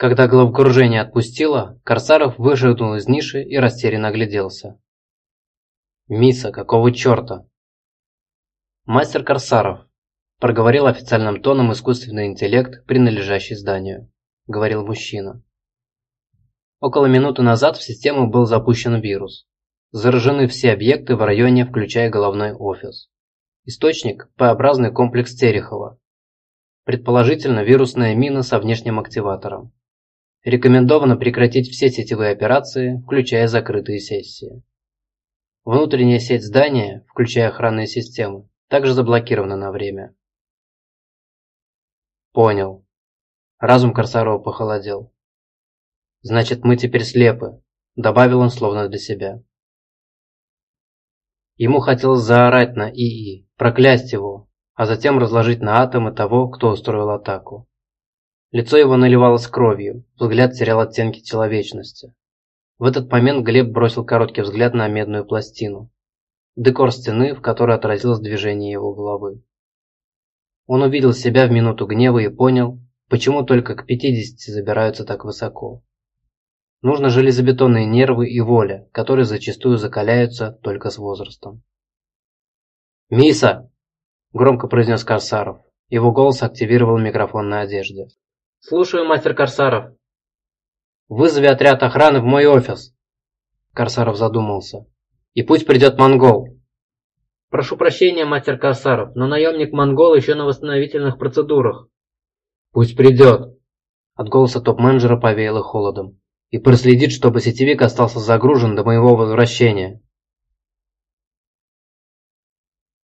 Когда головокружение отпустило, Корсаров вышагнул из ниши и растерянно огляделся. «Миса, какого черта?» «Мастер Корсаров», – проговорил официальным тоном искусственный интеллект, принадлежащий зданию, – говорил мужчина. Около минуты назад в систему был запущен вирус. Заражены все объекты в районе, включая головной офис. Источник – П-образный комплекс Терехова. Предположительно, вирусная мина со внешним активатором. Рекомендовано прекратить все сетевые операции, включая закрытые сессии. Внутренняя сеть здания, включая охранные системы, также заблокирована на время. Понял. Разум Корсарова похолодел. Значит, мы теперь слепы, добавил он словно для себя. Ему хотелось заорать на ИИ, проклясть его, а затем разложить на атомы того, кто устроил атаку. Лицо его наливалось кровью, взгляд терял оттенки человечности. В этот момент Глеб бросил короткий взгляд на медную пластину. Декор стены, в которой отразилось движение его головы. Он увидел себя в минуту гнева и понял, почему только к 50 забираются так высоко. Нужно железобетонные нервы и воля, которые зачастую закаляются только с возрастом. «Миса!» – громко произнес Корсаров. Его голос активировал микрофон на одежде. «Слушаю, мастер Корсаров». «Вызови отряд охраны в мой офис». Корсаров задумался. «И пусть придет монгол». «Прошу прощения, мастер Корсаров, но наемник монгол еще на восстановительных процедурах». «Пусть придет». От голоса топ-менеджера повеяло холодом. «И проследит, чтобы сетевик остался загружен до моего возвращения».